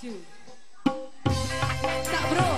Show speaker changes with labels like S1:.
S1: two. Tak bro.